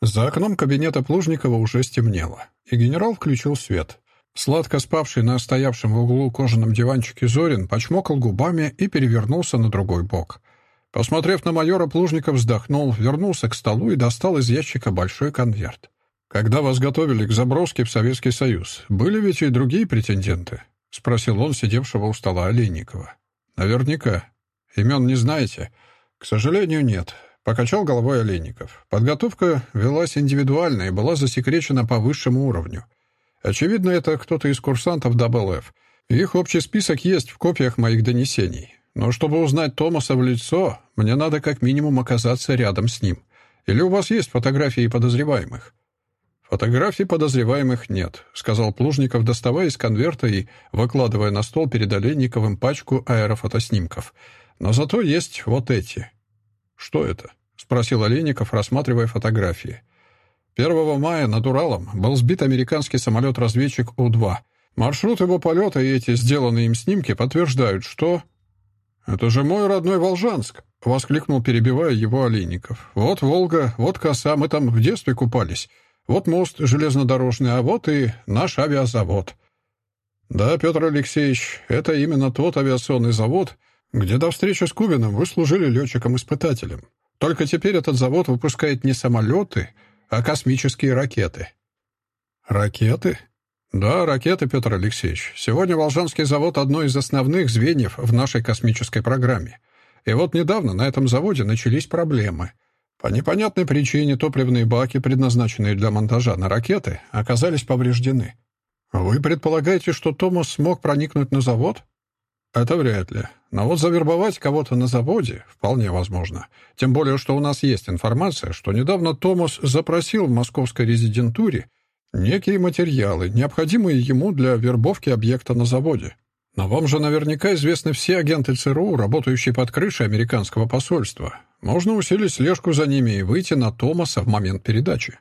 За окном кабинета Плужникова уже стемнело, и генерал включил свет. Сладко спавший на стоявшем в углу кожаном диванчике Зорин почмокал губами и перевернулся на другой бок. Посмотрев на майора, Плужников вздохнул, вернулся к столу и достал из ящика большой конверт. «Когда вас готовили к заброске в Советский Союз, были ведь и другие претенденты?» — спросил он сидевшего у стола Олейникова. «Наверняка. Имен не знаете?» «К сожалению, нет. Покачал головой Олейников. Подготовка велась индивидуально и была засекречена по высшему уровню. Очевидно, это кто-то из курсантов ДБЛФ. Их общий список есть в копиях моих донесений. Но чтобы узнать Томаса в лицо, мне надо как минимум оказаться рядом с ним. Или у вас есть фотографии подозреваемых?» «Фотографий подозреваемых нет», — сказал Плужников, доставая из конверта и выкладывая на стол перед Олейниковым пачку аэрофотоснимков. «Но зато есть вот эти». «Что это?» — спросил Олейников, рассматривая фотографии. 1 мая над Уралом был сбит американский самолет-разведчик У-2. Маршрут его полета и эти сделанные им снимки подтверждают, что... «Это же мой родной Волжанск!» — воскликнул, перебивая его Олейников. «Вот Волга, вот коса, мы там в детстве купались. Вот мост железнодорожный, а вот и наш авиазавод». «Да, Петр Алексеевич, это именно тот авиационный завод, где до встречи с Кубиным вы служили летчиком-испытателем. Только теперь этот завод выпускает не самолеты, а космические ракеты». «Ракеты?» «Да, ракеты, Петр Алексеевич. Сегодня Волжанский завод — одно из основных звеньев в нашей космической программе. И вот недавно на этом заводе начались проблемы. По непонятной причине топливные баки, предназначенные для монтажа на ракеты, оказались повреждены. Вы предполагаете, что Томас смог проникнуть на завод? Это вряд ли. Но вот завербовать кого-то на заводе вполне возможно. Тем более, что у нас есть информация, что недавно Томас запросил в московской резидентуре некие материалы, необходимые ему для вербовки объекта на заводе. Но вам же наверняка известны все агенты ЦРУ, работающие под крышей американского посольства. Можно усилить слежку за ними и выйти на Томаса в момент передачи.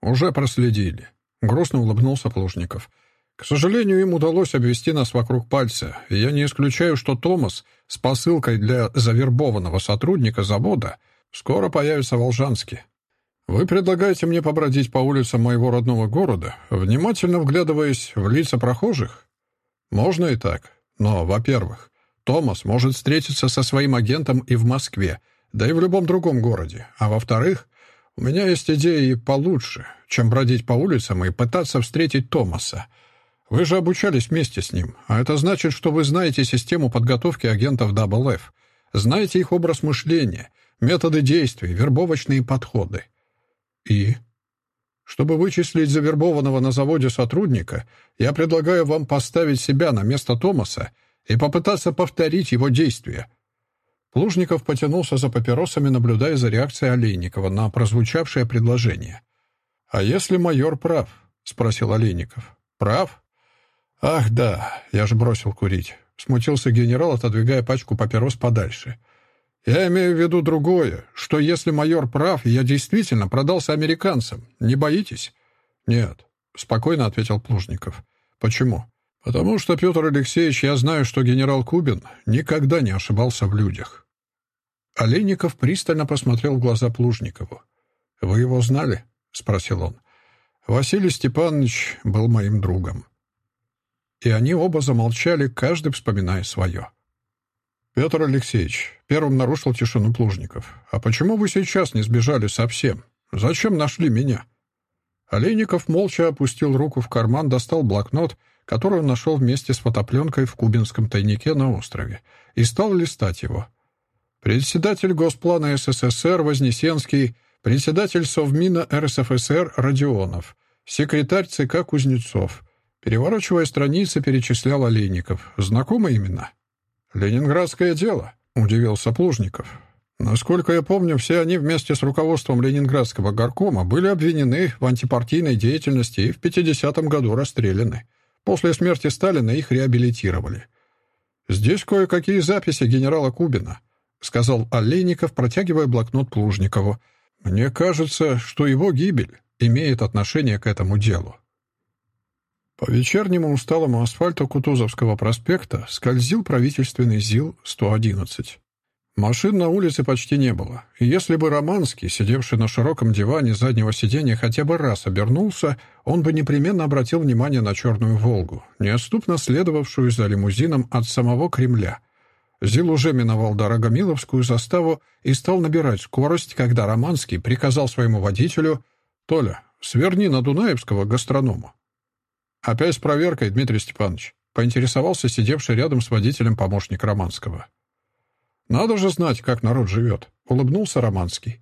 Уже проследили. Грустно улыбнулся Плужников. — к сожалению, им удалось обвести нас вокруг пальца, и я не исключаю, что Томас с посылкой для завербованного сотрудника завода скоро появится в Волжанске. Вы предлагаете мне побродить по улицам моего родного города, внимательно вглядываясь в лица прохожих? Можно и так. Но, во-первых, Томас может встретиться со своим агентом и в Москве, да и в любом другом городе. А во-вторых, у меня есть идеи получше, чем бродить по улицам и пытаться встретить Томаса — вы же обучались вместе с ним, а это значит, что вы знаете систему подготовки агентов WF, знаете их образ мышления, методы действий, вербовочные подходы. И... Чтобы вычислить завербованного на заводе сотрудника, я предлагаю вам поставить себя на место Томаса и попытаться повторить его действия. Плужников потянулся за папиросами, наблюдая за реакцией Олейникова на прозвучавшее предложение. «А если майор прав?» — спросил Олейников. «Прав?» «Ах, да, я же бросил курить», — смутился генерал, отодвигая пачку папирос подальше. «Я имею в виду другое, что если майор прав, я действительно продался американцам. Не боитесь?» «Нет», — спокойно ответил Плужников. «Почему?» «Потому что, Петр Алексеевич, я знаю, что генерал Кубин никогда не ошибался в людях». Олейников пристально посмотрел в глаза Плужникову. «Вы его знали?» — спросил он. «Василий Степанович был моим другом» и они оба замолчали, каждый вспоминая свое. «Петр Алексеевич», — первым нарушил тишину Плужников, «а почему вы сейчас не сбежали совсем? Зачем нашли меня?» Олейников молча опустил руку в карман, достал блокнот, который он нашел вместе с фотопленкой в кубинском тайнике на острове, и стал листать его. Председатель Госплана СССР Вознесенский, председатель Совмина РСФСР Родионов, секретарь ЦК Кузнецов, Переворачивая страницы, перечислял Олейников. Знакомые имена? «Ленинградское дело», — удивился Плужников. Насколько я помню, все они вместе с руководством Ленинградского горкома были обвинены в антипартийной деятельности и в 50-м году расстреляны. После смерти Сталина их реабилитировали. «Здесь кое-какие записи генерала Кубина», — сказал Олейников, протягивая блокнот Плужникову. «Мне кажется, что его гибель имеет отношение к этому делу». По вечернему усталому асфальту Кутузовского проспекта скользил правительственный ЗИЛ-111. Машин на улице почти не было, и если бы Романский, сидевший на широком диване заднего сиденья, хотя бы раз обернулся, он бы непременно обратил внимание на черную «Волгу», неотступно следовавшую за лимузином от самого Кремля. Зил уже миновал Дорогомиловскую заставу и стал набирать скорость, когда Романский приказал своему водителю «Толя, сверни на Дунаевского гастронома». «Опять с проверкой, Дмитрий Степанович», — поинтересовался сидевший рядом с водителем помощник Романского. «Надо же знать, как народ живет», — улыбнулся Романский.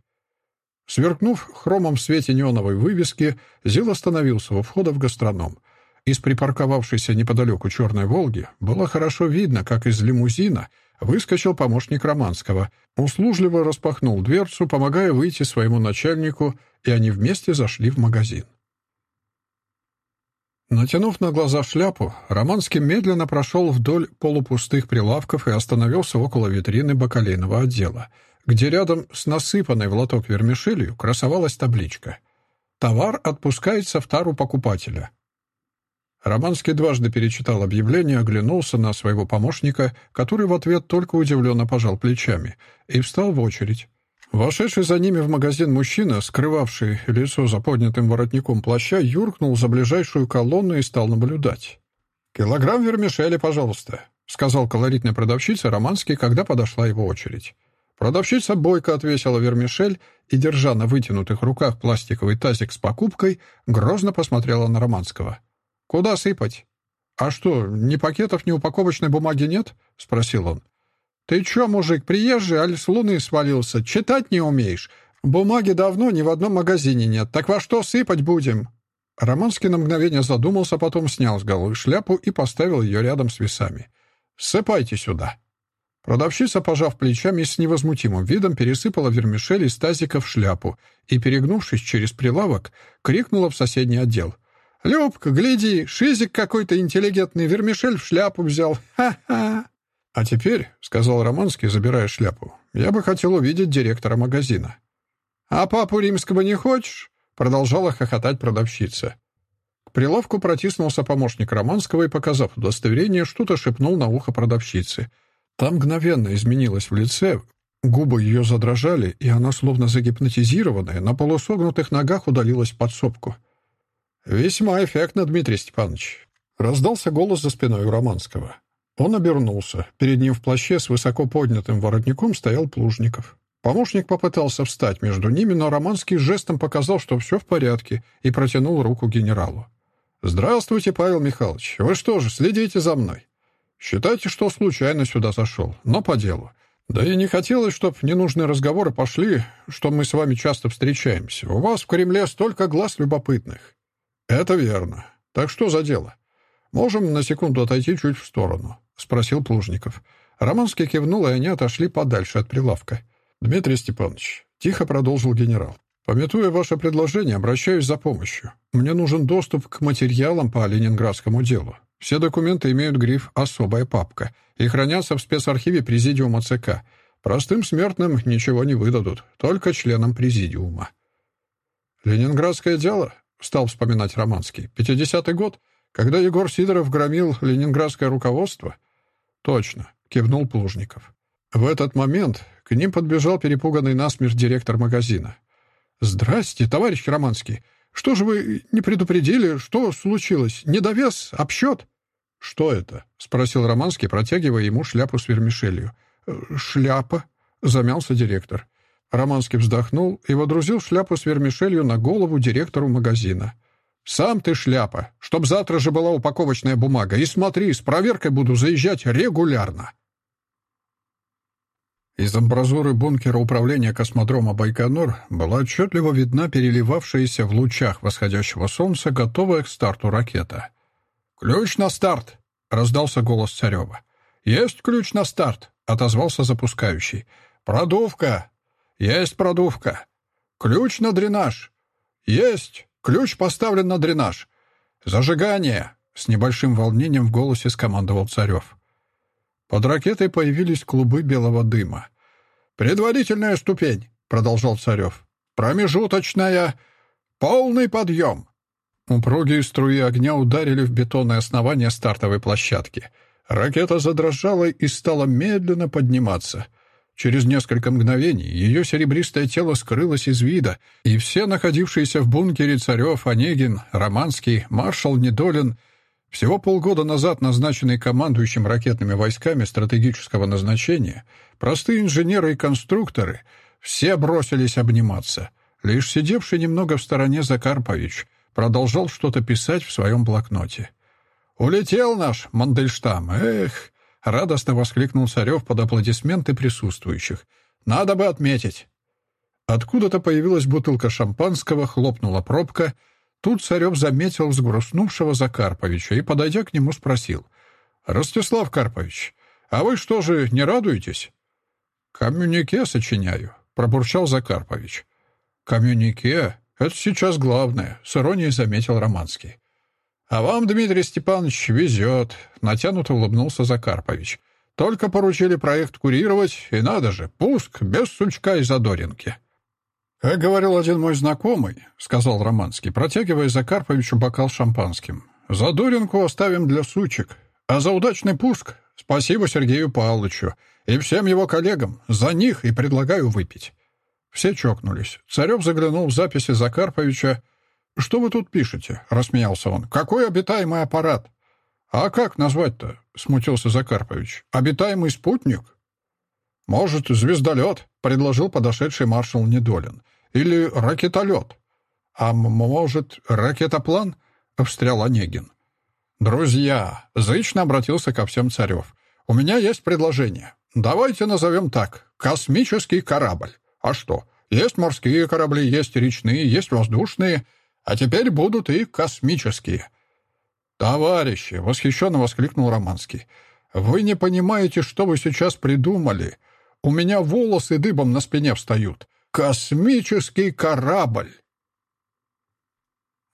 Сверкнув хромом в свете неоновой вывески, Зил остановился у входа в гастроном. Из припарковавшейся неподалеку черной «Волги» было хорошо видно, как из лимузина выскочил помощник Романского, услужливо распахнул дверцу, помогая выйти своему начальнику, и они вместе зашли в магазин. Натянув на глаза шляпу, Романский медленно прошел вдоль полупустых прилавков и остановился около витрины бакалейного отдела, где рядом с насыпанной в лоток вермишелью красовалась табличка «Товар отпускается в тару покупателя». Романский дважды перечитал объявление, оглянулся на своего помощника, который в ответ только удивленно пожал плечами, и встал в очередь. Вошедший за ними в магазин мужчина, скрывавший лицо за поднятым воротником плаща, юркнул за ближайшую колонну и стал наблюдать. «Килограмм вермишели, пожалуйста», — сказал колоритная продавщица Романский, когда подошла его очередь. Продавщица бойко отвесила вермишель и, держа на вытянутых руках пластиковый тазик с покупкой, грозно посмотрела на Романского. «Куда сыпать?» «А что, ни пакетов, ни упаковочной бумаги нет?» — спросил он. «Ты чё, мужик, приезжий, аль с луны свалился? Читать не умеешь? Бумаги давно ни в одном магазине нет. Так во что сыпать будем?» Романский на мгновение задумался, потом снял с головы шляпу и поставил ее рядом с весами. «Сыпайте сюда». Продавщица, пожав плечами, с невозмутимым видом пересыпала вермишель из тазика в шляпу и, перегнувшись через прилавок, крикнула в соседний отдел. «Любка, гляди, шизик какой-то интеллигентный вермишель в шляпу взял. Ха-ха!» «А теперь», — сказал Романский, забирая шляпу, — «я бы хотел увидеть директора магазина». «А папу римского не хочешь?» — продолжала хохотать продавщица. К прилавку протиснулся помощник Романского и, показав удостоверение, что-то шепнул на ухо продавщице. Там мгновенно изменилось в лице, губы ее задрожали, и она, словно загипнотизированная, на полусогнутых ногах удалилась в подсобку. «Весьма эффектно, Дмитрий Степанович», — раздался голос за спиной у Романского. Он обернулся. Перед ним в плаще с высоко поднятым воротником стоял Плужников. Помощник попытался встать между ними, но Романский жестом показал, что все в порядке, и протянул руку генералу. «Здравствуйте, Павел Михайлович. Вы что же, следите за мной?» «Считайте, что случайно сюда зашел, но по делу. Да и не хотелось, чтобы ненужные разговоры пошли, что мы с вами часто встречаемся. У вас в Кремле столько глаз любопытных». «Это верно. Так что за дело? Можем на секунду отойти чуть в сторону. — спросил Плужников. Романский кивнул, и они отошли подальше от прилавка. «Дмитрий Степанович», — тихо продолжил генерал, «пометуя ваше предложение, обращаюсь за помощью. Мне нужен доступ к материалам по ленинградскому делу. Все документы имеют гриф «Особая папка» и хранятся в спецархиве Президиума ЦК. Простым смертным ничего не выдадут, только членам Президиума». «Ленинградское дело?» — стал вспоминать Романский. «Пятидесятый год?» Когда Егор Сидоров громил ленинградское руководство? Точно, кивнул Плужников. В этот момент к ним подбежал перепуганный насмерть директор магазина. «Здрасте, товарищ Романский. Что же вы не предупредили? Что случилось? Недовес? Обсчет?» «Что это?» — спросил Романский, протягивая ему шляпу с вермишелью. «Э, «Шляпа?» — замялся директор. Романский вздохнул и водрузил шляпу с вермишелью на голову директору магазина. «Сам ты шляпа, чтоб завтра же была упаковочная бумага. И смотри, с проверкой буду заезжать регулярно». Из амбразуры бункера управления космодрома Байконур была отчетливо видна переливавшаяся в лучах восходящего солнца готовая к старту ракета. «Ключ на старт!» — раздался голос Царева. «Есть ключ на старт!» — отозвался запускающий. «Продувка! Есть продувка! Ключ на дренаж! Есть!» Ключ поставлен на дренаж. Зажигание!» — с небольшим волнением в голосе скомандовал Царев. Под ракетой появились клубы белого дыма. «Предварительная ступень», — продолжал Царев. «Промежуточная. Полный подъем». Упругие струи огня ударили в бетонное основание стартовой площадки. Ракета задрожала и стала медленно подниматься. Через несколько мгновений ее серебристое тело скрылось из вида, и все находившиеся в бункере Царев, Онегин, Романский, маршал Недолин, всего полгода назад назначенный командующим ракетными войсками стратегического назначения, простые инженеры и конструкторы, все бросились обниматься. Лишь сидевший немного в стороне Закарпович продолжал что-то писать в своем блокноте. «Улетел наш Мандельштам! Эх!» — радостно воскликнул Царев под аплодисменты присутствующих. «Надо бы отметить!» Откуда-то появилась бутылка шампанского, хлопнула пробка. Тут Царев заметил взгрустнувшего Закарповича и, подойдя к нему, спросил. «Ростислав Карпович, а вы что же, не радуетесь?» «Коммюнике сочиняю», — пробурчал Закарпович. «Коммюнике? Это сейчас главное», — с иронией заметил Романский. «А вам, Дмитрий Степанович, везет», — натянуто улыбнулся Закарпович. «Только поручили проект курировать, и надо же, пуск без сучка и задоринки». «Как говорил один мой знакомый», — сказал Романский, протягивая Закарповичу бокал шампанским, «задоринку оставим для сучек, а за удачный пуск спасибо Сергею Павловичу и всем его коллегам, за них и предлагаю выпить». Все чокнулись. Царев заглянул в записи Закарповича, «Что вы тут пишете?» — рассмеялся он. «Какой обитаемый аппарат?» «А как назвать-то?» — смутился Закарпович. «Обитаемый спутник?» «Может, звездолет?» — предложил подошедший маршал Недолин. «Или ракетолет?» «А может, ракетоплан?» — встрял Онегин. «Друзья!» — зычно обратился ко всем Царев. «У меня есть предложение. Давайте назовем так. Космический корабль. А что? Есть морские корабли, есть речные, есть воздушные». А теперь будут и космические». «Товарищи!» — восхищенно воскликнул Романский. «Вы не понимаете, что вы сейчас придумали. У меня волосы дыбом на спине встают. Космический корабль!»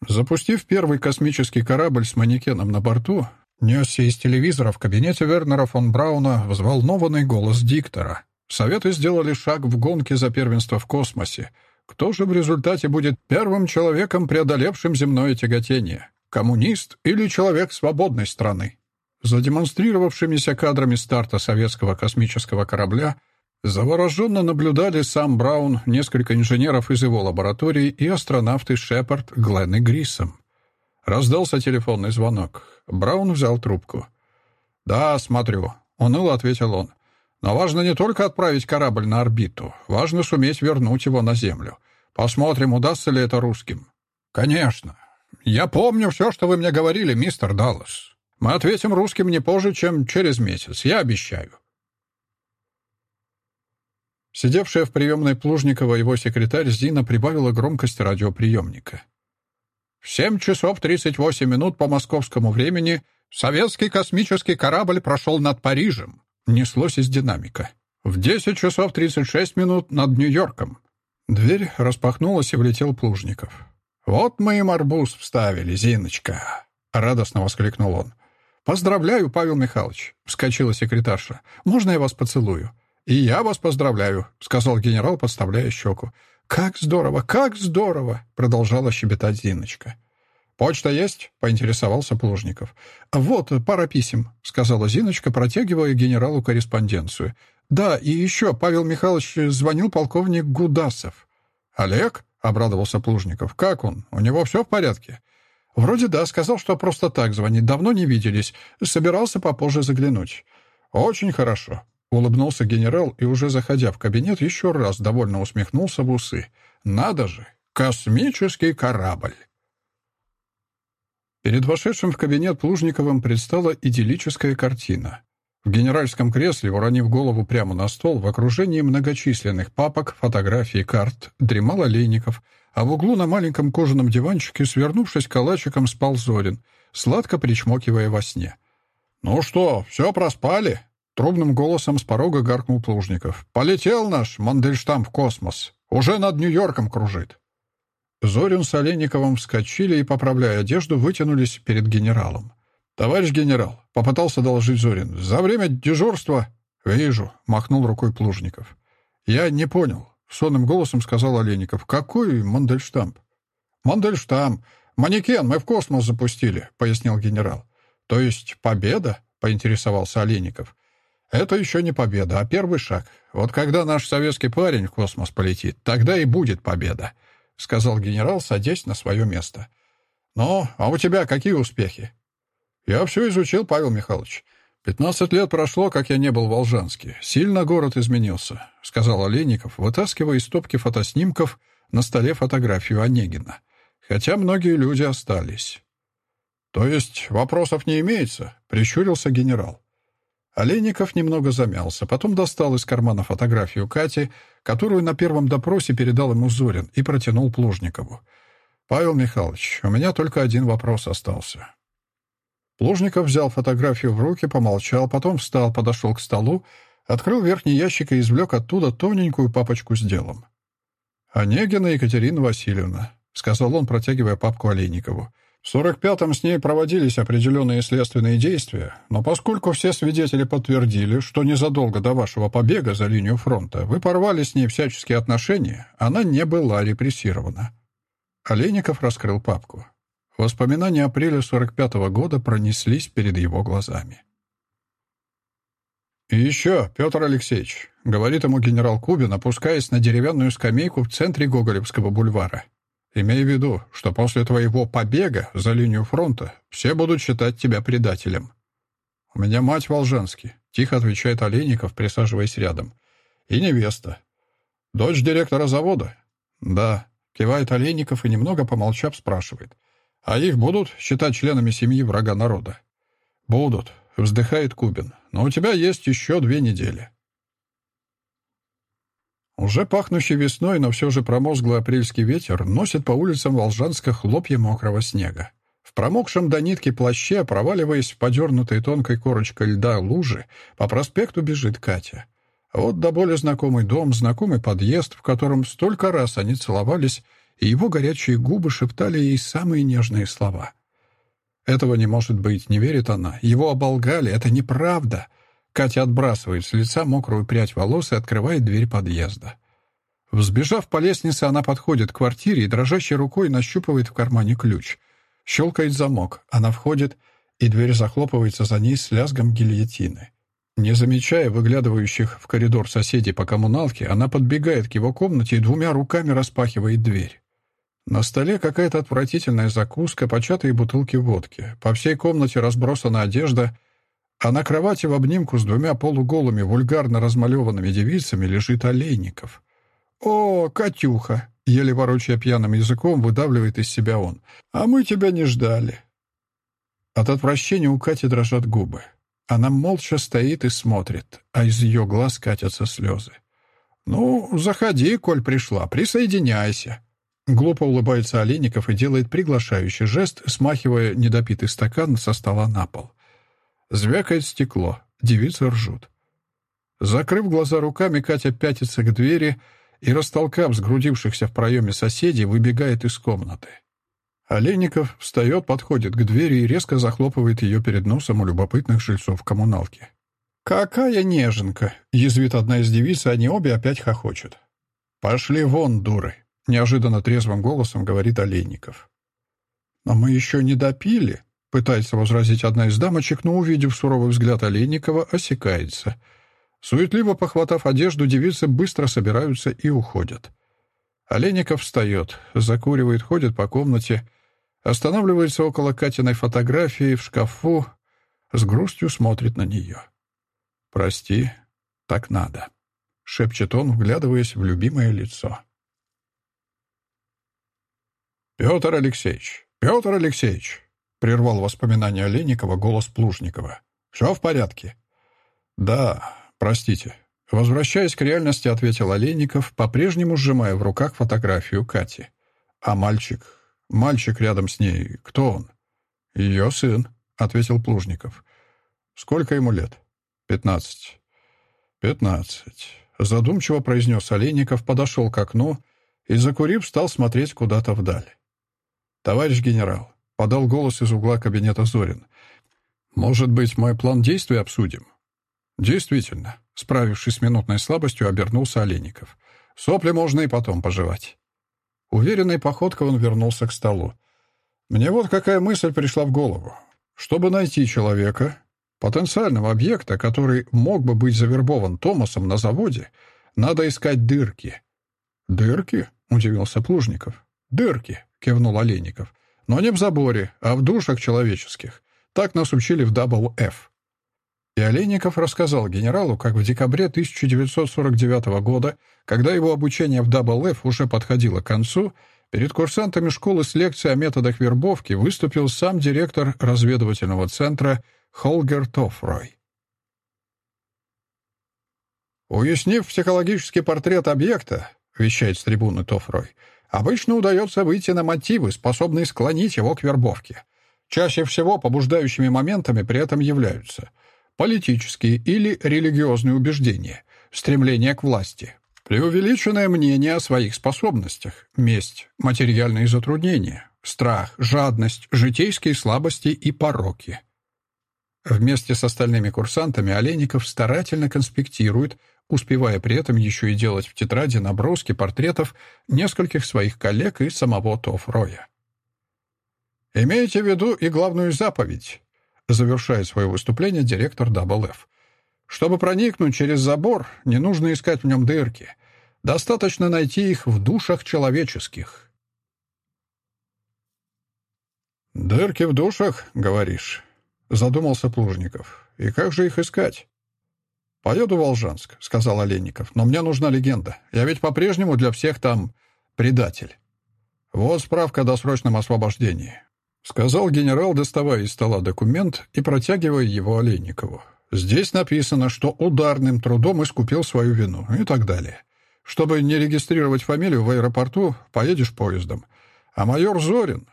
Запустив первый космический корабль с манекеном на борту, несся из телевизора в кабинете Вернера фон Брауна взволнованный голос диктора. Советы сделали шаг в гонке за первенство в космосе — кто же в результате будет первым человеком, преодолевшим земное тяготение? Коммунист или человек свободной страны? За демонстрировавшимися кадрами старта советского космического корабля завороженно наблюдали сам Браун, несколько инженеров из его лаборатории и астронавты Шепард, Гленн и Гриссом. Раздался телефонный звонок. Браун взял трубку. «Да, смотрю», — уныло ответил он. Но важно не только отправить корабль на орбиту, важно суметь вернуть его на Землю. Посмотрим, удастся ли это русским. Конечно. Я помню все, что вы мне говорили, мистер Даллас. Мы ответим русским не позже, чем через месяц, я обещаю. Сидевшая в приемной Плужникова его секретарь Зина прибавила громкость радиоприемника. В 7 часов 38 минут по московскому времени советский космический корабль прошел над Парижем неслось из динамика. В 10 часов 36 минут над Нью-Йорком. Дверь распахнулась, и влетел Плужников. «Вот мы им арбуз вставили, Зиночка!» — радостно воскликнул он. «Поздравляю, Павел Михайлович!» — вскочила секретарша. «Можно я вас поцелую?» «И я вас поздравляю», — сказал генерал, подставляя щеку. «Как здорово, как здорово!» — продолжала щебетать Зиночка. «Почта есть?» — поинтересовался Плужников. «Вот, пара писем», — сказала Зиночка, протягивая генералу корреспонденцию. «Да, и еще Павел Михайлович звонил полковник Гудасов». «Олег?» — обрадовался Плужников. «Как он? У него все в порядке?» «Вроде да, сказал, что просто так звонит. Давно не виделись. Собирался попозже заглянуть». «Очень хорошо», — улыбнулся генерал и, уже заходя в кабинет, еще раз довольно усмехнулся в усы. «Надо же! Космический корабль!» Перед вошедшим в кабинет Плужниковым предстала идиллическая картина. В генеральском кресле, уронив голову прямо на стол, в окружении многочисленных папок, фотографий, карт, дремал Олейников, а в углу на маленьком кожаном диванчике, свернувшись калачиком, спал Зорин, сладко причмокивая во сне. «Ну что, все проспали?» Трубным голосом с порога гаркнул Плужников. «Полетел наш Мандельштам в космос. Уже над Нью-Йорком кружит». Зорин с Олейниковым вскочили и, поправляя одежду, вытянулись перед генералом. «Товарищ генерал», — попытался доложить Зорин, — «за время дежурства...» «Вижу», — махнул рукой Плужников. «Я не понял», — сонным голосом сказал Олейников. «Какой Мандельштамп?» «Мандельштамп. Манекен мы в космос запустили», — пояснил генерал. «То есть победа?» — поинтересовался Олейников. Это еще не победа, а первый шаг. Вот когда наш советский парень в космос полетит, тогда и будет победа», — сказал генерал, садясь на свое место. «Ну, а у тебя какие успехи?» «Я все изучил, Павел Михайлович. Пятнадцать лет прошло, как я не был в Волжанске. Сильно город изменился», — сказал Олейников, вытаскивая из стопки фотоснимков на столе фотографию Онегина. «Хотя многие люди остались». «То есть вопросов не имеется?» — прищурился генерал. Олейников немного замялся, потом достал из кармана фотографию Кати, которую на первом допросе передал ему Зорин, и протянул Плужникову. «Павел Михайлович, у меня только один вопрос остался». Плужников взял фотографию в руки, помолчал, потом встал, подошел к столу, открыл верхний ящик и извлек оттуда тоненькую папочку с делом. «Онегина Екатерина Васильевна», — сказал он, протягивая папку Олейникову. В 45-м с ней проводились определенные следственные действия, но поскольку все свидетели подтвердили, что незадолго до вашего побега за линию фронта вы порвали с ней всяческие отношения, она не была репрессирована. Олейников раскрыл папку. Воспоминания апреля 45-го года пронеслись перед его глазами. «И еще, Петр Алексеевич», — говорит ему генерал Кубин, опускаясь на деревянную скамейку в центре Гоголевского бульвара, Имей в виду, что после твоего побега за линию фронта все будут считать тебя предателем. У меня мать Волжанский, тихо отвечает Олейников, присаживаясь рядом. И невеста. Дочь директора завода? Да, кивает Олейников и немного помолчав спрашивает. А их будут считать членами семьи врага народа? Будут, вздыхает Кубин. Но у тебя есть еще две недели. Уже пахнущий весной, но все же промозглый апрельский ветер носит по улицам Волжанска хлопья мокрого снега. В промокшем до нитки плаще, проваливаясь в подернутой тонкой корочкой льда лужи, по проспекту бежит Катя. вот до боли знакомый дом, знакомый подъезд, в котором столько раз они целовались, и его горячие губы шептали ей самые нежные слова. Этого не может быть, не верит она. Его оболгали, это неправда. Катя отбрасывает с лица мокрую прядь волос и открывает дверь подъезда. Взбежав по лестнице, она подходит к квартире и дрожащей рукой нащупывает в кармане ключ. Щелкает замок, она входит, и дверь захлопывается за ней с лязгом гильотины. Не замечая выглядывающих в коридор соседей по коммуналке, она подбегает к его комнате и двумя руками распахивает дверь. На столе какая-то отвратительная закуска, початые бутылки водки. По всей комнате разбросана одежда — а на кровати в обнимку с двумя полуголыми, вульгарно размалеванными девицами лежит Олейников. «О, Катюха!» — еле ворочая пьяным языком, выдавливает из себя он. «А мы тебя не ждали». От отвращения у Кати дрожат губы. Она молча стоит и смотрит, а из ее глаз катятся слезы. «Ну, заходи, коль пришла, присоединяйся». Глупо улыбается Олейников и делает приглашающий жест, смахивая недопитый стакан со стола на пол. Звякает стекло. Девицы ржут. Закрыв глаза руками, Катя пятится к двери и, растолкав сгрудившихся в проеме соседей, выбегает из комнаты. Олейников встает, подходит к двери и резко захлопывает ее перед носом у любопытных жильцов коммуналки. «Какая неженка!» — язвит одна из девиц, и они обе опять хохочут. «Пошли вон, дуры!» — неожиданно трезвым голосом говорит Олейников. «Но мы еще не допили!» Пытается возразить одна из дамочек, но, увидев суровый взгляд Олейникова, осекается. Суетливо похватав одежду, девицы быстро собираются и уходят. Олейников встает, закуривает, ходит по комнате, останавливается около Катиной фотографии в шкафу, с грустью смотрит на нее. «Прости, так надо», — шепчет он, вглядываясь в любимое лицо. «Петр Алексеевич! Петр Алексеевич!» — прервал воспоминания Олейникова голос Плужникова. «Все в порядке?» «Да, простите». Возвращаясь к реальности, ответил Олейников, по-прежнему сжимая в руках фотографию Кати. «А мальчик? Мальчик рядом с ней. Кто он?» «Ее сын», — ответил Плужников. «Сколько ему лет?» «Пятнадцать». «Пятнадцать», — задумчиво произнес Олейников, подошел к окну и, закурив, стал смотреть куда-то вдаль. «Товарищ генерал, Подал голос из угла кабинета Зорин. «Может быть, мой план действий обсудим?» «Действительно», — справившись с минутной слабостью, обернулся Олейников. «Сопли можно и потом пожевать». Уверенной походкой он вернулся к столу. «Мне вот какая мысль пришла в голову. Чтобы найти человека, Потенциального объекта, который мог бы быть завербован Томасом на заводе, надо искать дырки. «Дырки?» — удивился Плужников. «Дырки», — кивнул Олейников. «Но не в заборе, а в душах человеческих. Так нас учили в WF». И Олейников рассказал генералу, как в декабре 1949 года, когда его обучение в WF уже подходило к концу, перед курсантами школы с лекцией о методах вербовки выступил сам директор разведывательного центра Холгер Тофрой. «Уяснив психологический портрет объекта, — вещает с трибуны Тофрой, — обычно удается выйти на мотивы, способные склонить его к вербовке. Чаще всего побуждающими моментами при этом являются политические или религиозные убеждения, стремление к власти, преувеличенное мнение о своих способностях, месть, материальные затруднения, страх, жадность, житейские слабости и пороки. Вместе с остальными курсантами Олейников старательно конспектирует, успевая при этом еще и делать в тетради наброски портретов нескольких своих коллег и самого Тофроя. «Имейте в виду и главную заповедь», завершает свое выступление директор WF. Чтобы проникнуть через забор, не нужно искать в нем дырки. Достаточно найти их в душах человеческих. «Дырки в душах, говоришь?» — задумался Плужников. «И как же их искать?» «Поеду в Волжанск», — сказал Олейников. «Но мне нужна легенда. Я ведь по-прежнему для всех там предатель. Вот справка о досрочном освобождении. — сказал генерал, доставая из стола документ и протягивая его Олейникову. «Здесь написано, что ударным трудом искупил свою вину» и так далее. Чтобы не регистрировать фамилию в аэропорту, поедешь поездом. А майор Зорин...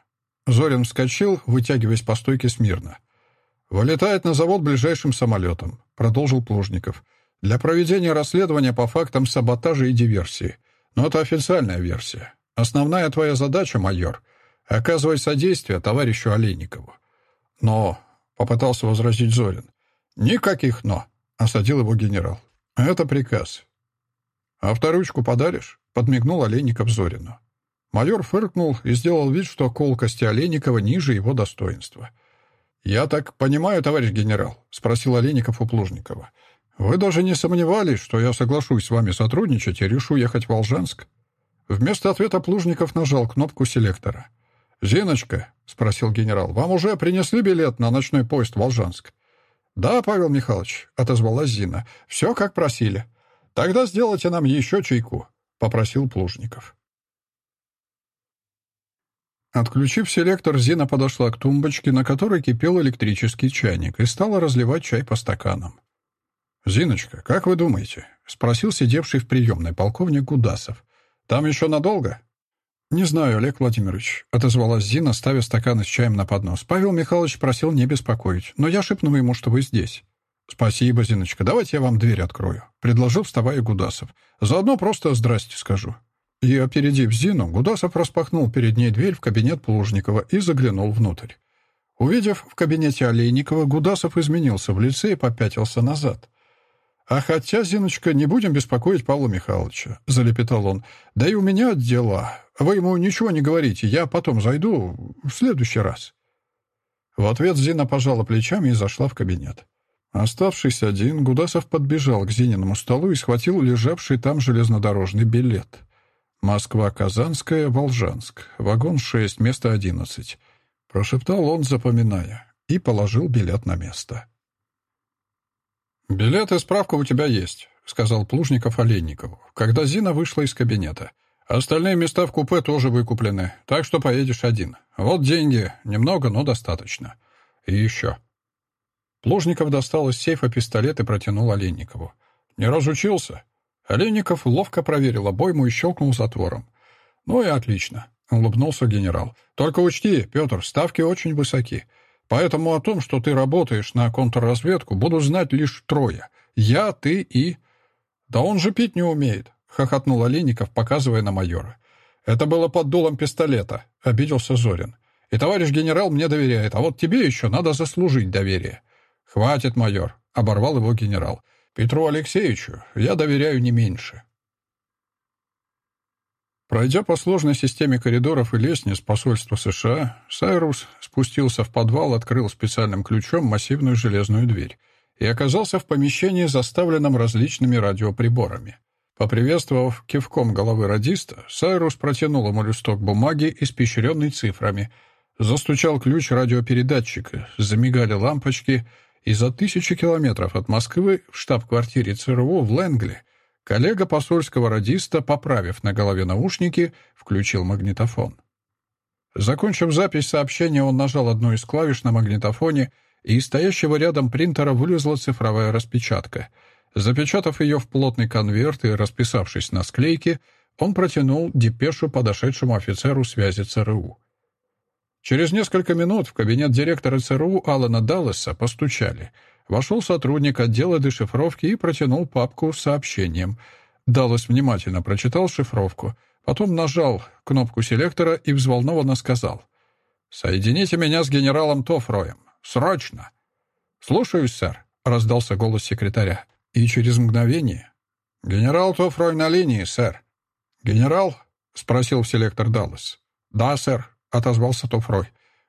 Зорин вскочил, вытягиваясь по стойке смирно. «Вылетает на завод ближайшим самолетом», — продолжил Плужников. «Для проведения расследования по фактам саботажа и диверсии. Но это официальная версия. Основная твоя задача, майор — оказывать содействие товарищу Олейникову. Но, — попытался возразить Зорин, — никаких «но», — осадил его генерал. Это приказ. «Авторучку подаришь?» — подмигнул Олейников Зорину. Майор фыркнул и сделал вид, что колкости Олейникова ниже его достоинства. «Я так понимаю, товарищ генерал?» — спросил Олейников у Плужникова. «Вы даже не сомневались, что я соглашусь с вами сотрудничать и решу ехать в Волжанск?» Вместо ответа Плужников нажал кнопку селектора. «Зиночка», — спросил генерал, — «вам уже принесли билет на ночной поезд в Волжанск?» «Да, Павел Михайлович», — отозвалась Зина. «Все, как просили». «Тогда сделайте нам еще чайку», — попросил Плужников. Отключив селектор, Зина подошла к тумбочке, на которой кипел электрический чайник, и стала разливать чай по стаканам. «Зиночка, как вы думаете?» — спросил сидевший в приемной полковник Гудасов. «Там еще надолго?» «Не знаю, Олег Владимирович», — отозвалась Зина, ставя стаканы с чаем на поднос. «Павел Михайлович просил не беспокоить, но я шепну ему, что вы здесь». «Спасибо, Зиночка. Давайте я вам дверь открою», — предложил, вставая Гудасов. «Заодно просто «здрасте» скажу». И, опередив Зину, Гудасов распахнул перед ней дверь в кабинет Плужникова и заглянул внутрь. Увидев в кабинете Олейникова, Гудасов изменился в лице и попятился назад. «А хотя, Зиночка, не будем беспокоить Павла Михайловича», — залепетал он. «Да и у меня дела. Вы ему ничего не говорите, я потом зайду в следующий раз». В ответ Зина пожала плечами и зашла в кабинет. Оставшись один, Гудасов подбежал к Зининому столу и схватил лежавший там железнодорожный билет. «Москва-Казанская, Волжанск. Вагон 6, место 11», — прошептал он, запоминая, и положил билет на место. «Билет и справка у тебя есть», — сказал Плужников Олейникову, когда Зина вышла из кабинета. «Остальные места в купе тоже выкуплены, так что поедешь один. Вот деньги. Немного, но достаточно. И еще». Плужников достал из сейфа пистолет и протянул Олейникову. «Не разучился?» Олейников ловко проверил обойму и щелкнул затвором. «Ну и отлично», — улыбнулся генерал. «Только учти, Петр, ставки очень высоки. Поэтому о том, что ты работаешь на контрразведку, буду знать лишь трое. Я, ты и...» «Да он же пить не умеет», — хохотнул Олейников, показывая на майора. «Это было под дулом пистолета», — обиделся Зорин. «И товарищ генерал мне доверяет, а вот тебе еще надо заслужить доверие». «Хватит, майор», — оборвал его генерал. «Петру Алексеевичу я доверяю не меньше». Пройдя по сложной системе коридоров и лестниц посольства США, Сайрус спустился в подвал, открыл специальным ключом массивную железную дверь и оказался в помещении, заставленном различными радиоприборами. Поприветствовав кивком головы радиста, Сайрус протянул ему листок бумаги, испещренный цифрами. Застучал ключ радиопередатчика, замигали лампочки, и за тысячи километров от Москвы в штаб-квартире ЦРУ в Лэнгли коллега посольского радиста, поправив на голове наушники, включил магнитофон. Закончив запись сообщения, он нажал одну из клавиш на магнитофоне, и из стоящего рядом принтера вылезла цифровая распечатка — Запечатав ее в плотный конверт и расписавшись на склейке, он протянул депешу подошедшему офицеру связи ЦРУ. Через несколько минут в кабинет директора ЦРУ Алана Даллеса постучали. Вошел сотрудник отдела дешифровки и протянул папку с сообщением. Даллес внимательно прочитал шифровку, потом нажал кнопку селектора и взволнованно сказал «Соедините меня с генералом Тофроем. Срочно!» «Слушаюсь, сэр», — раздался голос секретаря. И через мгновение... «Генерал Тофрой на линии, сэр». «Генерал?» — спросил селектор Даллас. «Да, сэр», — отозвался Тофрой.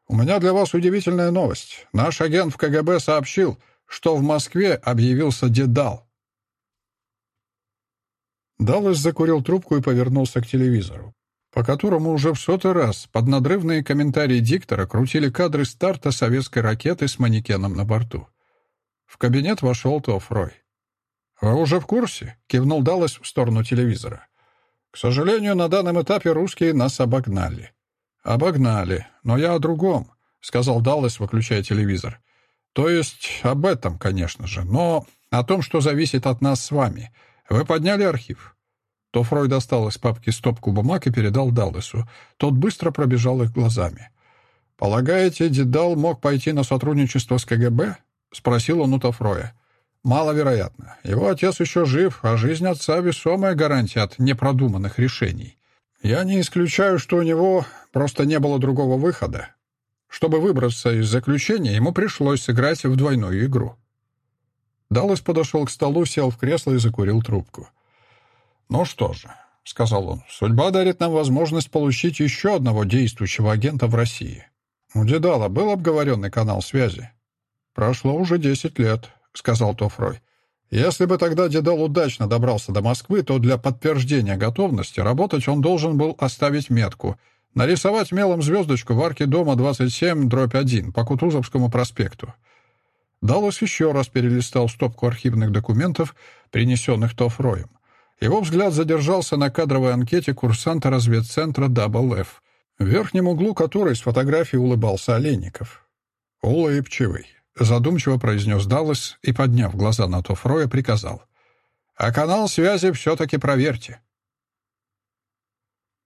«У меня для вас удивительная новость. Наш агент в КГБ сообщил, что в Москве объявился Дедал». Даллас закурил трубку и повернулся к телевизору, по которому уже в сотый раз под надрывные комментарии диктора крутили кадры старта советской ракеты с манекеном на борту. В кабинет вошел Тофрой. «Вы уже в курсе?» — кивнул Даллас в сторону телевизора. «К сожалению, на данном этапе русские нас обогнали». «Обогнали. Но я о другом», — сказал Даллас, выключая телевизор. «То есть об этом, конечно же, но о том, что зависит от нас с вами. Вы подняли архив?» То Фрой достал из папки стопку бумаг и передал Далласу. Тот быстро пробежал их глазами. «Полагаете, Дедал мог пойти на сотрудничество с КГБ?» — спросил он у Тофроя. Маловероятно. Его отец еще жив, а жизнь отца — весомая гарантия от непродуманных решений. Я не исключаю, что у него просто не было другого выхода. Чтобы выбраться из заключения, ему пришлось сыграть в двойную игру. Даллас подошел к столу, сел в кресло и закурил трубку. «Ну что же», — сказал он, — «судьба дарит нам возможность получить еще одного действующего агента в России. У Дедала был обговоренный канал связи. Прошло уже десять лет. — сказал Тофрой. «Если бы тогда Дедал удачно добрался до Москвы, то для подтверждения готовности работать он должен был оставить метку, нарисовать мелом звездочку в арке дома 27, дробь 1, по Кутузовскому проспекту». Даллас еще раз перелистал стопку архивных документов, принесенных Тофроем. Его взгляд задержался на кадровой анкете курсанта разведцентра WF, в верхнем углу которой с фотографией улыбался Олейников. Улыбчивый. Задумчиво произнес Даллас и, подняв глаза на Тофроя, приказал. «А канал связи все-таки проверьте».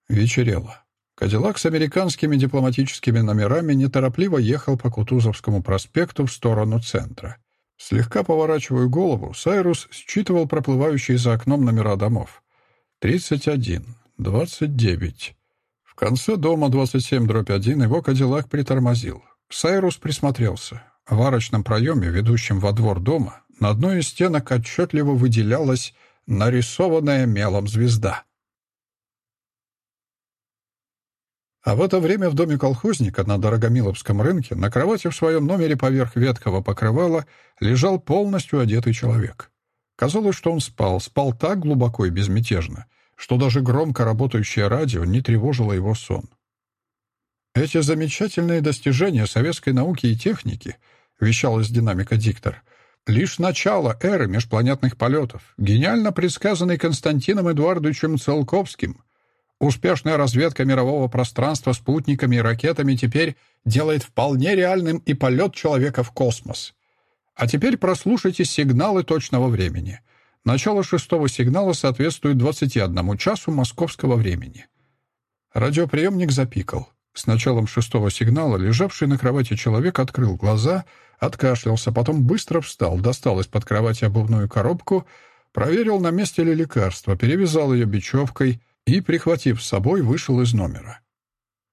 Вечерело. Кадиллак с американскими дипломатическими номерами неторопливо ехал по Кутузовскому проспекту в сторону центра. Слегка поворачивая голову, Сайрус считывал проплывающие за окном номера домов. «Тридцать один, двадцать девять». В конце дома 27-1 его Кадиллак притормозил. Сайрус присмотрелся. В арочном проеме, ведущем во двор дома, на одной из стенок отчетливо выделялась нарисованная мелом звезда. А в это время в доме колхозника на Дорогомиловском рынке на кровати в своем номере поверх веткого покрывала лежал полностью одетый человек. Казалось, что он спал, спал так глубоко и безмятежно, что даже громко работающее радио не тревожило его сон. Эти замечательные достижения советской науки и техники — вещал из динамика диктор. Лишь начало эры межпланетных полетов, гениально предсказанный Константином Эдуардовичем Целковским. Успешная разведка мирового пространства спутниками и ракетами теперь делает вполне реальным и полет человека в космос. А теперь прослушайте сигналы точного времени. Начало шестого сигнала соответствует 21 часу московского времени. Радиоприемник запикал. С началом шестого сигнала лежавший на кровати человек открыл глаза, откашлялся, потом быстро встал, достал из-под кровати обувную коробку, проверил, на месте ли лекарство, перевязал ее бечевкой и, прихватив с собой, вышел из номера.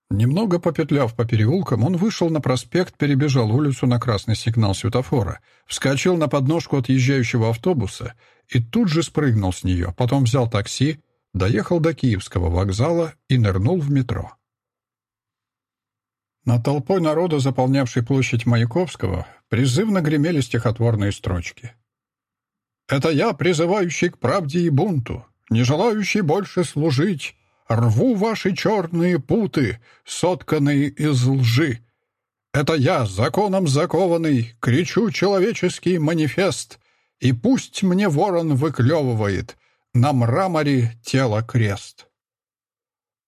Немного попетляв по переулкам, он вышел на проспект, перебежал улицу на красный сигнал светофора, вскочил на подножку отъезжающего автобуса и тут же спрыгнул с нее, потом взял такси, доехал до Киевского вокзала и нырнул в метро. Над толпой народа, заполнявшей площадь Маяковского, призывно гремели стихотворные строчки. «Это я, призывающий к правде и бунту, не желающий больше служить, рву ваши черные путы, сотканные из лжи. Это я, законом закованный, кричу человеческий манифест, и пусть мне ворон выклевывает на мраморе тело крест».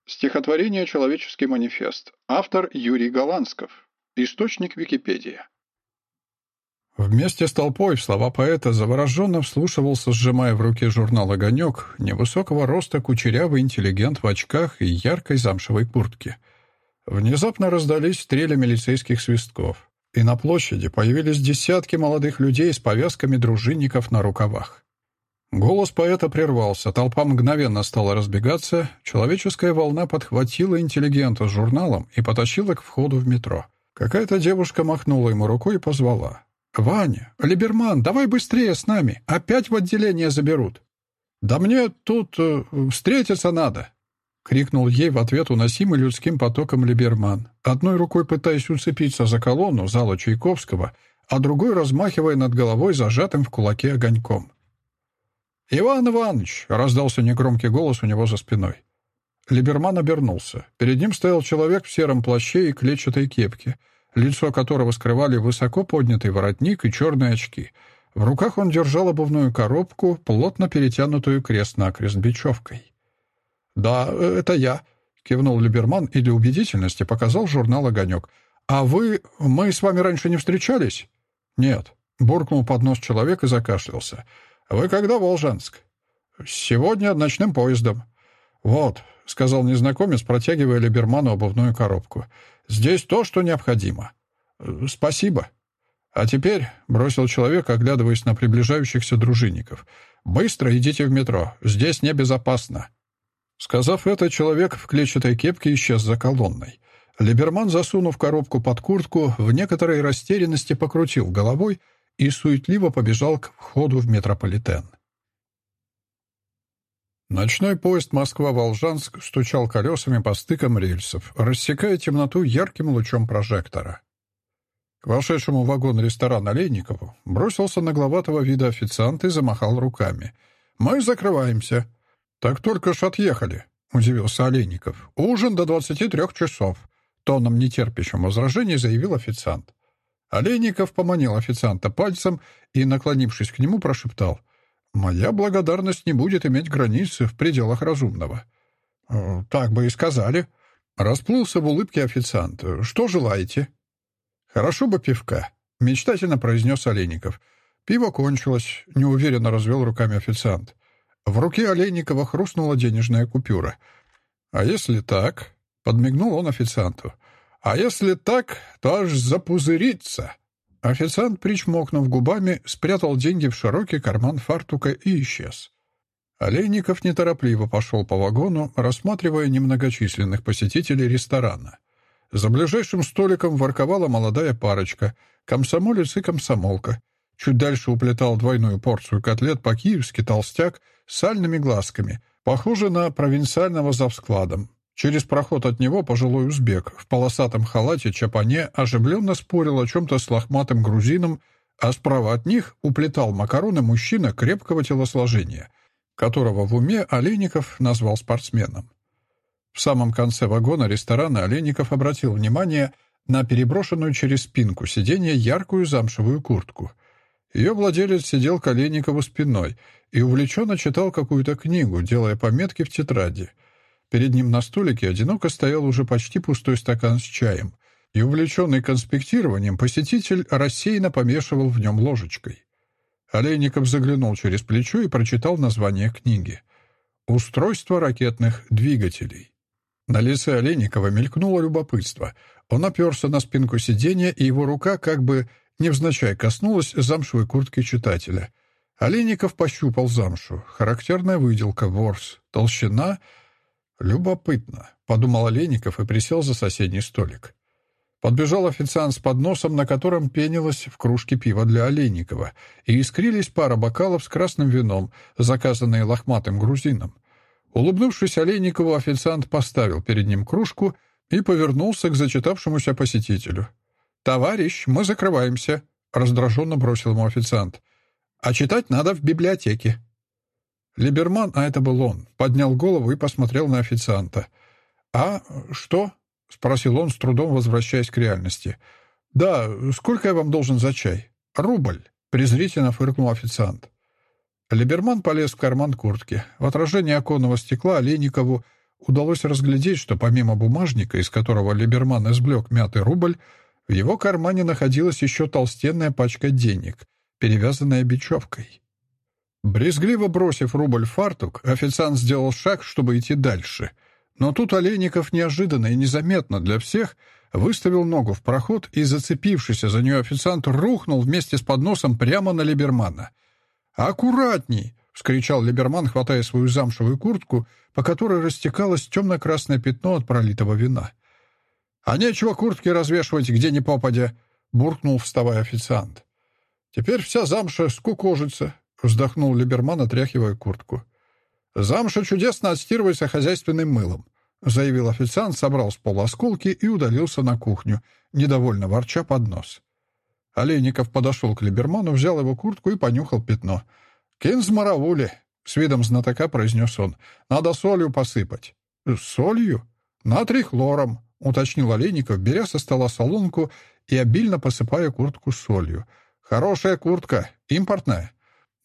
Стихотворение «Человеческий манифест». Автор Юрий Голландсков. Источник Википедия. Вместе с толпой слова поэта завороженно вслушивался, сжимая в руке журнал «Огонек», невысокого роста кучерявый интеллигент в очках и яркой замшевой куртке. Внезапно раздались стрели милицейских свистков, и на площади появились десятки молодых людей с повязками дружинников на рукавах. Голос поэта прервался, толпа мгновенно стала разбегаться, человеческая волна подхватила интеллигента с журналом и потащила к входу в метро. Какая-то девушка махнула ему рукой и позвала. «Ваня, Либерман, давай быстрее с нами, опять в отделение заберут». «Да мне тут э, встретиться надо», — крикнул ей в ответ уносимый людским потоком Либерман, одной рукой пытаясь уцепиться за колонну зала Чайковского, а другой размахивая над головой зажатым в кулаке огоньком. «Иван Иванович!» — раздался негромкий голос у него за спиной. Либерман обернулся. Перед ним стоял человек в сером плаще и клетчатой кепке, лицо которого скрывали высоко поднятый воротник и черные очки. В руках он держал обувную коробку, плотно перетянутую крест-накрест бечевкой. «Да, это я», — кивнул Либерман и для убедительности показал журнал «Огонек». «А вы... Мы с вами раньше не встречались?» «Нет», — буркнул под нос человек и закашлялся. «Вы когда в Волжанск?» «Сегодня ночным поездом». «Вот», — сказал незнакомец, протягивая Либерману обувную коробку. «Здесь то, что необходимо». «Спасибо». «А теперь», — бросил человек, оглядываясь на приближающихся дружинников, «быстро идите в метро. Здесь небезопасно». Сказав это, человек в клетчатой кепке исчез за колонной. Либерман, засунув коробку под куртку, в некоторой растерянности покрутил головой и суетливо побежал к входу в метрополитен. Ночной поезд Москва-Волжанск стучал колесами по стыкам рельсов, рассекая темноту ярким лучом прожектора. К вошедшему вагон ресторана Олейникову бросился нагловатого вида официант и замахал руками. «Мы закрываемся». «Так только ж отъехали», — удивился Олейников. «Ужин до двадцати трех часов», — тоном нетерпящим возражений заявил официант. Олейников поманил официанта пальцем и, наклонившись к нему, прошептал. «Моя благодарность не будет иметь границы в пределах разумного». «Э, «Так бы и сказали». Расплылся в улыбке официант. «Что желаете?» «Хорошо бы пивка», — мечтательно произнес Олейников. Пиво кончилось, неуверенно развел руками официант. В руке Олейникова хрустнула денежная купюра. «А если так?» — подмигнул он официанту. А если так, то аж запузырится. Официант, причмокнув губами, спрятал деньги в широкий карман фартука и исчез. Олейников неторопливо пошел по вагону, рассматривая немногочисленных посетителей ресторана. За ближайшим столиком ворковала молодая парочка, комсомолец и комсомолка. Чуть дальше уплетал двойную порцию котлет по-киевски толстяк с сальными глазками, похожий на провинциального завскладом. Через проход от него пожилой узбек в полосатом халате чапане оживленно спорил о чем-то с лохматым грузином, а справа от них уплетал макароны мужчина крепкого телосложения, которого в уме Олейников назвал спортсменом. В самом конце вагона ресторана Олейников обратил внимание на переброшенную через спинку сиденья яркую замшевую куртку. Ее владелец сидел к Олейникову спиной и увлеченно читал какую-то книгу, делая пометки в тетради — Перед ним на столике одиноко стоял уже почти пустой стакан с чаем, и, увлеченный конспектированием, посетитель рассеянно помешивал в нем ложечкой. Олейников заглянул через плечо и прочитал название книги. «Устройство ракетных двигателей». На лице Олейникова мелькнуло любопытство. Он оперся на спинку сиденья, и его рука как бы невзначай коснулась замшевой куртки читателя. Олейников пощупал замшу. Характерная выделка, ворс, толщина — «Любопытно», — подумал Олейников и присел за соседний столик. Подбежал официант с подносом, на котором пенилось в кружке пива для Олейникова, и искрились пара бокалов с красным вином, заказанные лохматым грузином. Улыбнувшись Олейникову, официант поставил перед ним кружку и повернулся к зачитавшемуся посетителю. «Товарищ, мы закрываемся», — раздраженно бросил ему официант. «А читать надо в библиотеке». Либерман, а это был он, поднял голову и посмотрел на официанта. «А что?» — спросил он, с трудом возвращаясь к реальности. «Да, сколько я вам должен за чай?» «Рубль», — презрительно фыркнул официант. Либерман полез в карман куртки. В отражении оконного стекла Олейникову удалось разглядеть, что помимо бумажника, из которого Либерман извлек мятый рубль, в его кармане находилась еще толстенная пачка денег, перевязанная бечевкой. Брезгливо бросив рубль в фартук, официант сделал шаг, чтобы идти дальше. Но тут Олейников неожиданно и незаметно для всех выставил ногу в проход и, зацепившийся за нее официант, рухнул вместе с подносом прямо на Либермана — «Аккуратней!» — вскричал Либерман, хватая свою замшевую куртку, по которой растекалось темно-красное пятно от пролитого вина. «А нечего куртки развешивать, где ни попадя!» — буркнул, вставая официант. «Теперь вся замша скукожится», — вздохнул Либерман, отряхивая куртку. «Замша чудесно отстирывается хозяйственным мылом», — заявил официант, собрал с пола осколки и удалился на кухню, недовольно ворча под нос. Олейников подошел к Либерману, взял его куртку и понюхал пятно. «Кинз маравули!» — с видом знатока произнес он. «Надо солью посыпать». «Солью?» «Натрий хлором», — уточнил Олейников, беря со стола солонку и обильно посыпая куртку солью. «Хорошая куртка, импортная».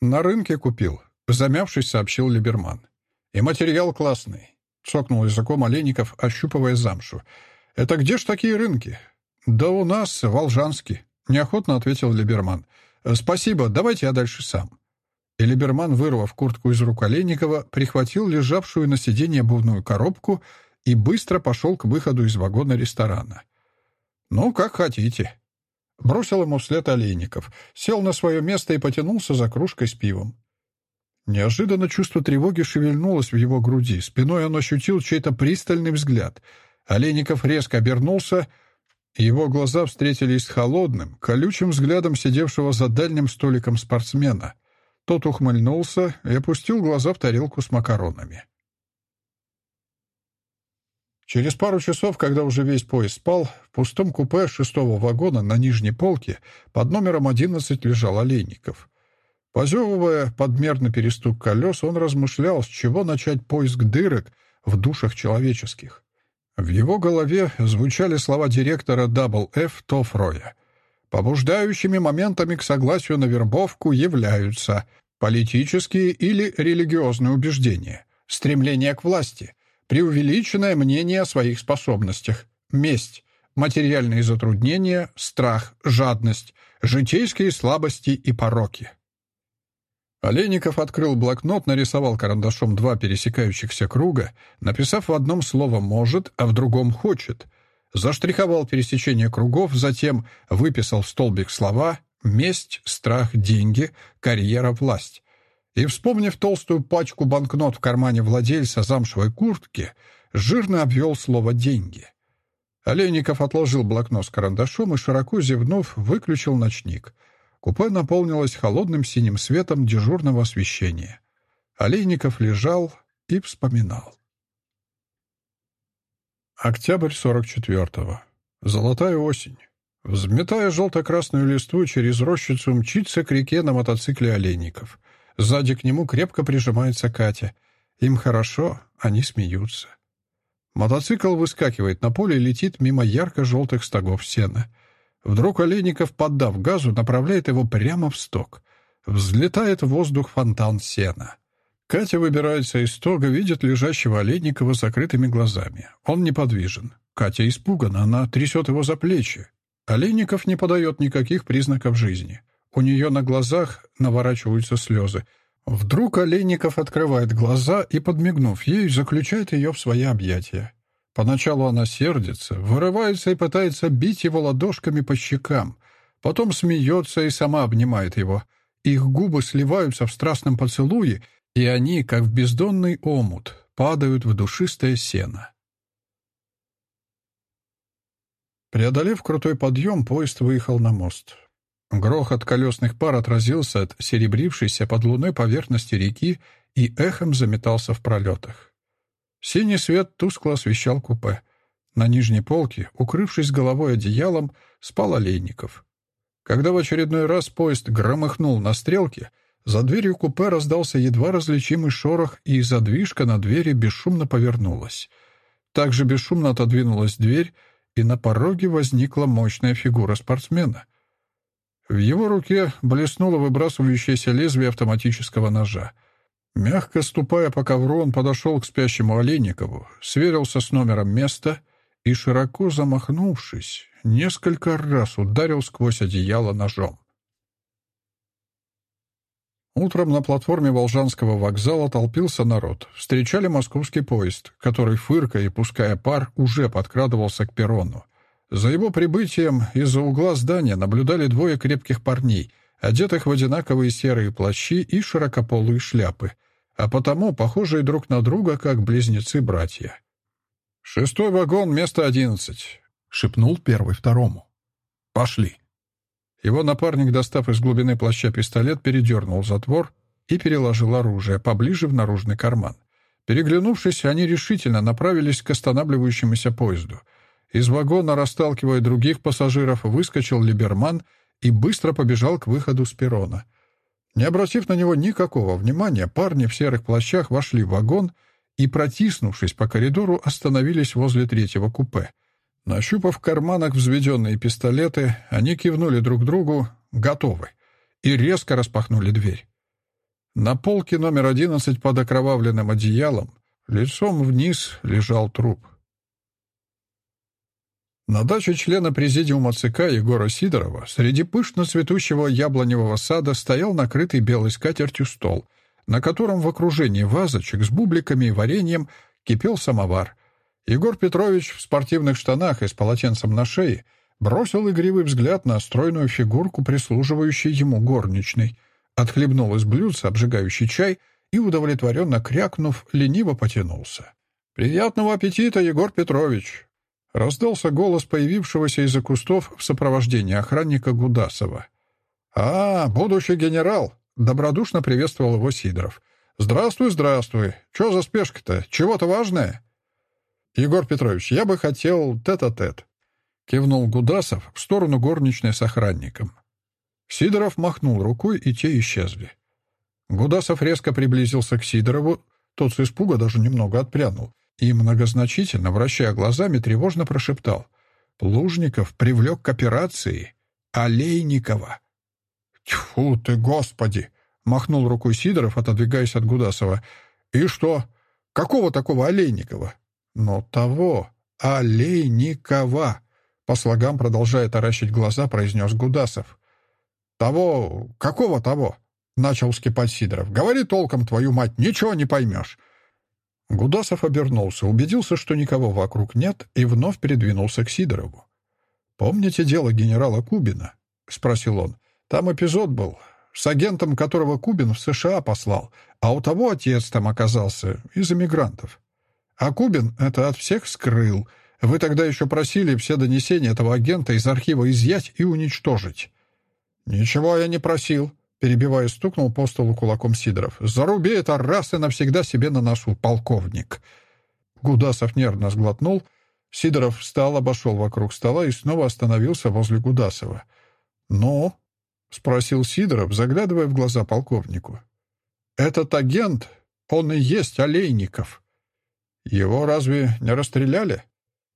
«На рынке купил», — замявшись, сообщил Либерман. «И материал классный», — цокнул языком Олейников, ощупывая замшу. «Это где ж такие рынки?» «Да у нас, Волжанский», — неохотно ответил Либерман. «Спасибо, давайте я дальше сам». И Либерман, вырвав куртку из рук Олейникова, прихватил лежавшую на сиденье обувную коробку и быстро пошел к выходу из вагона ресторана. «Ну, как хотите». Бросил ему вслед Олейников, сел на свое место и потянулся за кружкой с пивом. Неожиданно чувство тревоги шевельнулось в его груди. Спиной он ощутил чей-то пристальный взгляд. Олейников резко обернулся — его глаза встретились с холодным, колючим взглядом сидевшего за дальним столиком спортсмена. Тот ухмыльнулся и опустил глаза в тарелку с макаронами. Через пару часов, когда уже весь поезд спал, в пустом купе шестого вагона на нижней полке под номером одиннадцать лежал Олейников. Позевывая подмерный перестук колес, он размышлял, с чего начать поиск дырок в душах человеческих. В его голове звучали слова директора WF Тофроя. Побуждающими моментами к согласию на вербовку являются политические или религиозные убеждения, стремление к власти, преувеличенное мнение о своих способностях, месть, материальные затруднения, страх, жадность, житейские слабости и пороки. Олейников открыл блокнот, нарисовал карандашом два пересекающихся круга, написав в одном слово «может», а в другом «хочет». Заштриховал пересечение кругов, затем выписал в столбик слова «месть», «страх», «деньги», «карьера», «власть». И, вспомнив толстую пачку банкнот в кармане владельца замшевой куртки, жирно обвел слово «деньги». Олейников отложил блокнот с карандашом и, широко зевнув, выключил ночник — Купе наполнилось холодным синим светом дежурного освещения. Олейников лежал и вспоминал. Октябрь 44-го. Золотая осень. Взметая желто-красную листву через рощицу, мчится к реке на мотоцикле Олейников. Сзади к нему крепко прижимается Катя. Им хорошо, они смеются. Мотоцикл выскакивает на поле и летит мимо ярко-желтых стогов сена — Вдруг Олейников, поддав газу, направляет его прямо в сток. Взлетает в воздух фонтан сена. Катя выбирается из стога, видит лежащего Олейникова с закрытыми глазами. Он неподвижен. Катя испугана, она трясет его за плечи. Олейников не подает никаких признаков жизни. У нее на глазах наворачиваются слезы. Вдруг Олейников открывает глаза и, подмигнув ей, заключает ее в свои объятия. Поначалу она сердится, вырывается и пытается бить его ладошками по щекам. Потом смеется и сама обнимает его. Их губы сливаются в страстном поцелуе, и они, как в бездонный омут, падают в душистое сено. Преодолев крутой подъем, поезд выехал на мост. Грохот колесных пар отразился от серебрившейся под луной поверхности реки и эхом заметался в пролетах. Синий свет тускло освещал купе. На нижней полке, укрывшись головой одеялом, спал Олейников. Когда в очередной раз поезд громыхнул на стрелке, за дверью купе раздался едва различимый шорох, и задвижка на двери бесшумно повернулась. Также бесшумно отодвинулась дверь, и на пороге возникла мощная фигура спортсмена. В его руке блеснуло выбрасывающееся лезвие автоматического ножа. Мягко ступая по ковру, он подошел к спящему Олейникову, сверился с номером места и, широко замахнувшись, несколько раз ударил сквозь одеяло ножом. Утром на платформе Волжанского вокзала толпился народ. Встречали московский поезд, который, фыркая и пуская пар, уже подкрадывался к перрону. За его прибытием из-за угла здания наблюдали двое крепких парней, одетых в одинаковые серые плащи и широкополые шляпы, а потому похожие друг на друга, как близнецы-братья. «Шестой вагон, место одиннадцать», — шепнул первый второму. «Пошли». Его напарник, достав из глубины плаща пистолет, передернул затвор и переложил оружие поближе в наружный карман. Переглянувшись, они решительно направились к останавливающемуся поезду. Из вагона, расталкивая других пассажиров, выскочил Либерман и быстро побежал к выходу с перрона. Не обратив на него никакого внимания, парни в серых плащах вошли в вагон и, протиснувшись по коридору, остановились возле третьего купе — Нащупав в карманах взведенные пистолеты, они кивнули друг другу «готовы» и резко распахнули дверь. На полке номер одиннадцать под окровавленным одеялом лицом вниз лежал труп. На даче члена президиума ЦК Егора Сидорова среди пышно цветущего яблоневого сада стоял накрытый белой скатертью стол, на котором в окружении вазочек с бубликами и вареньем кипел самовар — Егор Петрович в спортивных штанах и с полотенцем на шее бросил игривый взгляд на стройную фигурку, прислуживающей ему горничной, отхлебнул из блюдца обжигающий чай и, удовлетворенно крякнув, лениво потянулся. «Приятного аппетита, Егор Петрович!» Раздался голос появившегося из-за кустов в сопровождении охранника Гудасова. «А, будущий генерал!» — добродушно приветствовал его Сидоров. «Здравствуй, здравствуй! Чё за спешка-то? Чего-то важное?» «Егор Петрович, я бы хотел тет-а-тет», -тет, кивнул Гудасов в сторону горничной с охранником. Сидоров махнул рукой, и те исчезли. Гудасов резко приблизился к Сидорову, тот с испуга даже немного отпрянул и, многозначительно, вращая глазами, тревожно прошептал. «Плужников привлек к операции Олейникова». «Тьфу ты, Господи!» — махнул рукой Сидоров, отодвигаясь от Гудасова. «И что? Какого такого Олейникова?» Но того Олейникова, по слогам продолжая таращить глаза, произнес Гудасов. Того... Какого того? Начал скипать Сидоров. Говори толком, твою мать, ничего не поймешь. Гудасов обернулся, убедился, что никого вокруг нет, и вновь передвинулся к Сидорову. «Помните дело генерала Кубина?» — спросил он. «Там эпизод был, с агентом, которого Кубин в США послал, а у того отец там оказался, из эмигрантов. А Кубин это от всех скрыл. Вы тогда еще просили все донесения этого агента из архива изъять и уничтожить». «Ничего я не просил», — перебивая, стукнул по столу кулаком Сидоров. «Заруби это раз и навсегда себе на носу, полковник». Гудасов нервно сглотнул. Сидоров встал, обошел вокруг стола и снова остановился возле Гудасова. «Ну?» — спросил Сидоров, заглядывая в глаза полковнику. «Этот агент, он и есть Олейников». Его разве не расстреляли?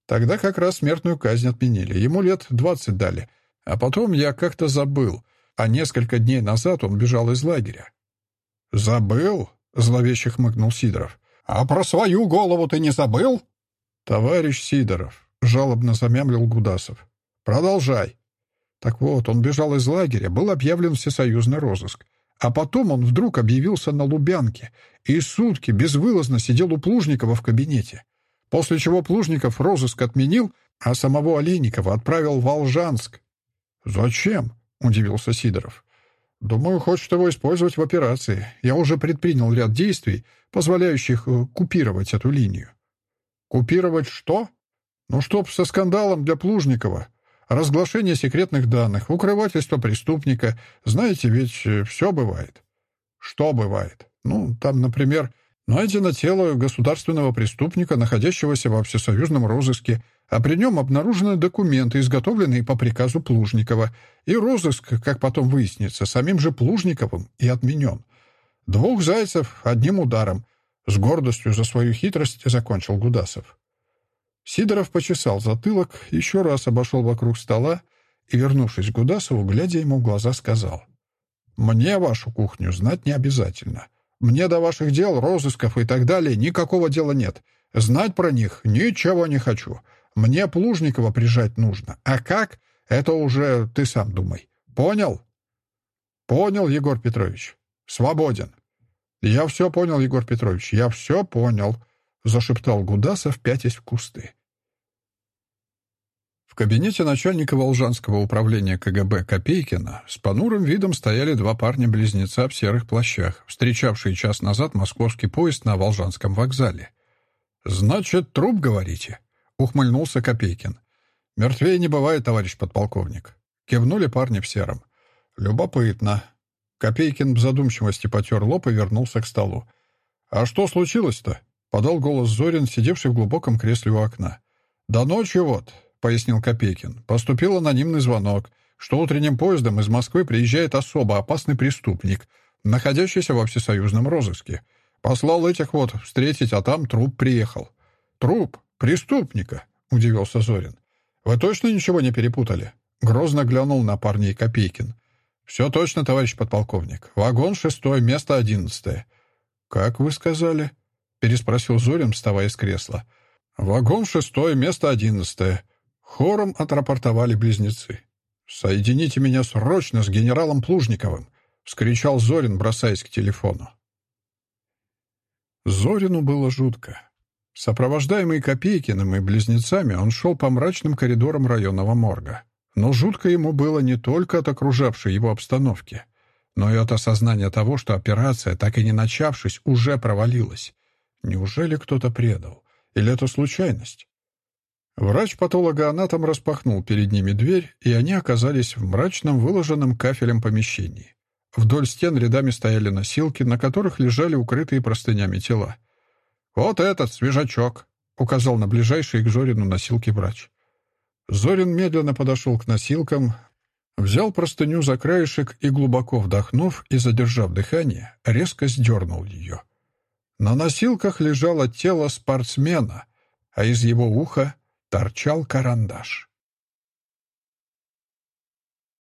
Тогда как раз смертную казнь отменили. Ему лет двадцать дали. А потом я как-то забыл. А несколько дней назад он бежал из лагеря. «Забыл?» — зловеще хмыкнул Сидоров. «А про свою голову ты не забыл?» «Товарищ Сидоров», — жалобно замямлил Гудасов. «Продолжай». Так вот, он бежал из лагеря, был объявлен всесоюзный розыск. А потом он вдруг объявился на Лубянке и сутки безвылазно сидел у Плужникова в кабинете. После чего Плужников розыск отменил, а самого Олейникова отправил в Волжанск. «Зачем?» — удивился Сидоров. «Думаю, хочет его использовать в операции. Я уже предпринял ряд действий, позволяющих э, купировать эту линию». «Купировать что?» «Ну, чтоб со скандалом для Плужникова разглашение секретных данных, укрывательство преступника. Знаете, ведь э, все бывает. Что бывает? Ну, там, например, Найдено тело государственного преступника, находящегося во всесоюзном розыске, а при нем обнаружены документы, изготовленные по приказу Плужникова, и розыск, как потом выяснится, самим же Плужниковым и отменен. Двух зайцев одним ударом. С гордостью за свою хитрость закончил Гудасов. Сидоров почесал затылок, еще раз обошел вокруг стола и, вернувшись к Гудасову, глядя ему в глаза, сказал. «Мне вашу кухню знать не обязательно. Мне до ваших дел, розысков и так далее никакого дела нет. Знать про них ничего не хочу. Мне Плужникова прижать нужно. А как? Это уже ты сам думай. Понял?» «Понял, Егор Петрович. Свободен». «Я все понял, Егор Петрович, я все понял», — зашептал Гудасов, пятясь в кусты. В кабинете начальника Волжанского управления КГБ Копейкина с понурым видом стояли два парня-близнеца в серых плащах, встречавшие час назад московский поезд на Волжанском вокзале. «Значит, труп, говорите?» — ухмыльнулся Копейкин. «Мертвее не бывает, товарищ подполковник». Кивнули парни в сером. «Любопытно», Копейкин в задумчивости потер лоб и вернулся к столу. «А что случилось-то?» — подал голос Зорин, сидевший в глубоком кресле у окна. «Да ночью вот», — пояснил Копейкин, — «поступил анонимный звонок, что утренним поездом из Москвы приезжает особо опасный преступник, находящийся во всесоюзном розыске. Послал этих вот встретить, а там труп приехал». «Труп? Преступника?» — удивился Зорин. «Вы точно ничего не перепутали?» Грозно глянул на парней Копейкин. «Все точно, товарищ подполковник. Вагон шестой, место одиннадцатое». «Как вы сказали?» — переспросил Зорин, вставая с кресла. «Вагон шестой, место одиннадцатое». Хором отрапортовали близнецы. «Соедините меня срочно с генералом Плужниковым!» — вскричал Зорин, бросаясь к телефону. Зорину было жутко. Сопровождаемый Копейкиным и близнецами, он шел по мрачным коридорам районного морга. Но жутко ему было не только от окружавшей его обстановки, но и от осознания того, что операция, так и не начавшись, уже провалилась. Неужели кто-то предал? Или это случайность? Врач-патологоанатом распахнул перед ними дверь, и они оказались в мрачном, выложенном кафелем помещении. Вдоль стен рядами стояли носилки, на которых лежали укрытые простынями тела. «Вот этот, свежачок», — указал на ближайшие к Зорину носилки врач. Зорин медленно подошел к носилкам, взял простыню за краешек и, глубоко вдохнув и задержав дыхание, резко сдернул ее. На носилках лежало тело спортсмена, а из его уха торчал карандаш.